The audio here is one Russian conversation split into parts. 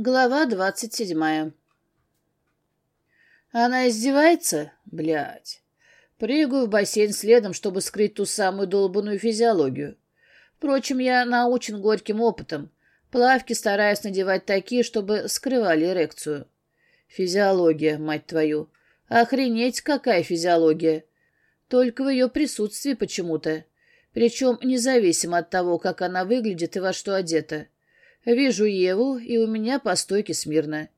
Глава двадцать седьмая. Она издевается? Блядь. Прыгаю в бассейн следом, чтобы скрыть ту самую долбанную физиологию. Впрочем, я научен горьким опытом. Плавки стараюсь надевать такие, чтобы скрывали эрекцию. Физиология, мать твою. Охренеть, какая физиология. Только в ее присутствии почему-то. Причем независимо от того, как она выглядит и во что одета. Вижу Еву, и у меня по стойке смирно.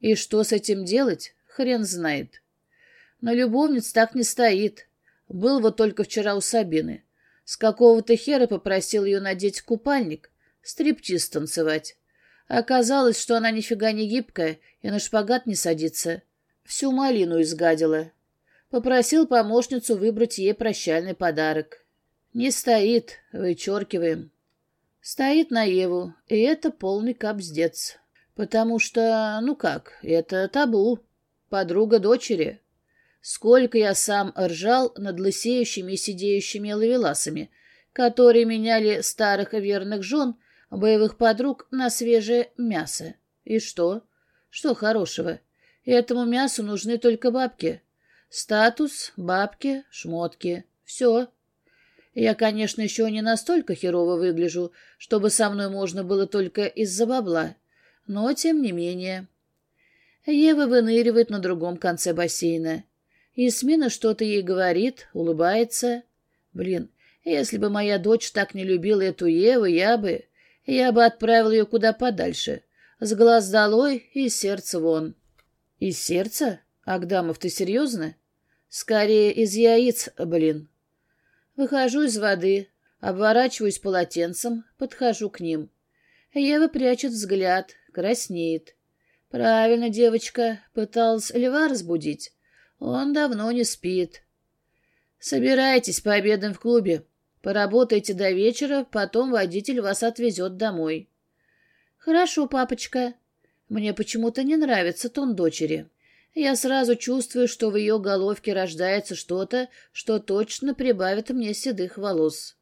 И что с этим делать, хрен знает. Но любовниц так не стоит. Был вот только вчера у Сабины. С какого-то хера попросил ее надеть купальник, стриптиз танцевать. Оказалось, что она нифига не гибкая и на шпагат не садится. Всю малину изгадила. Попросил помощницу выбрать ей прощальный подарок. Не стоит, вычеркиваем. Стоит на Еву, и это полный капздец. Потому что, ну как, это табу. Подруга дочери. Сколько я сам ржал над лысеющими и сидеющими ловеласами, которые меняли старых верных жен, боевых подруг на свежее мясо. И что? Что хорошего? Этому мясу нужны только бабки. Статус, бабки, шмотки. Все. Я, конечно, еще не настолько херово выгляжу, чтобы со мной можно было только из-за бабла, но тем не менее. Ева выныривает на другом конце бассейна. Исмина что-то ей говорит, улыбается. Блин, если бы моя дочь так не любила эту Еву, я бы... Я бы отправил ее куда подальше. С глаз долой и сердце вон. Из сердца? Агдамов, ты серьезно? Скорее, из яиц, блин. Выхожу из воды, обворачиваюсь полотенцем, подхожу к ним. Ева прячет взгляд, краснеет. Правильно, девочка, пыталась льва разбудить. Он давно не спит. Собирайтесь, пообедаем в клубе. Поработайте до вечера, потом водитель вас отвезет домой. Хорошо, папочка. Мне почему-то не нравится тон дочери. Я сразу чувствую, что в ее головке рождается что-то, что точно прибавит мне седых волос.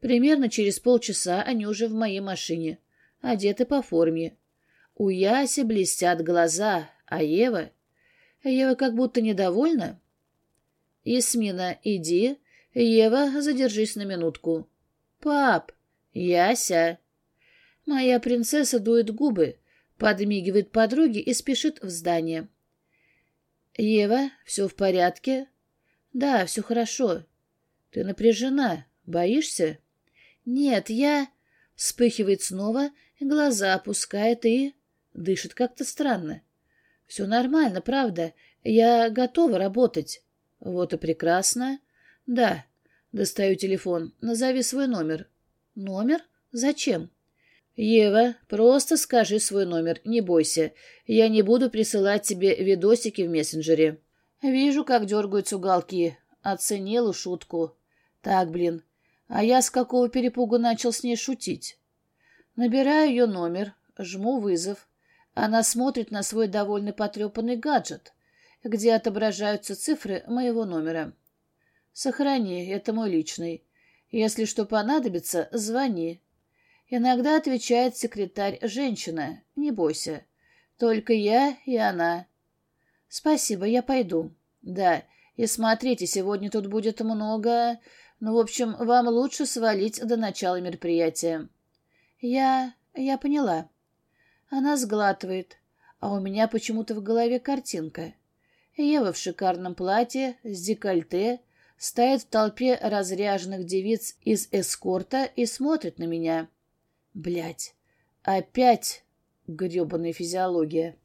Примерно через полчаса они уже в моей машине, одеты по форме. У Яси блестят глаза, а Ева... Ева как будто недовольна. «Исмина, иди. Ева, задержись на минутку». «Пап! Яся!» Моя принцесса дует губы, подмигивает подруге и спешит в здание. «Ева, все в порядке?» «Да, все хорошо». «Ты напряжена. Боишься?» «Нет, я...» Вспыхивает снова, глаза опускает и... Дышит как-то странно. «Все нормально, правда. Я готова работать». «Вот и прекрасно». «Да». Достаю телефон. «Назови свой номер». «Номер? Зачем?» «Ева, просто скажи свой номер, не бойся. Я не буду присылать тебе видосики в мессенджере». Вижу, как дергаются уголки. Оценила шутку. Так, блин, а я с какого перепугу начал с ней шутить? Набираю ее номер, жму вызов. Она смотрит на свой довольно потрепанный гаджет, где отображаются цифры моего номера. «Сохрани, это мой личный. Если что понадобится, звони. Иногда отвечает секретарь женщина. Не бойся. Только я и она. Спасибо, я пойду. Да, и смотрите, сегодня тут будет много... Ну, в общем, вам лучше свалить до начала мероприятия. Я... я поняла. Она сглатывает, а у меня почему-то в голове картинка. Ева в шикарном платье, с декольте, стоит в толпе разряженных девиц из эскорта и смотрит на меня. Блять, опять гребаная физиология.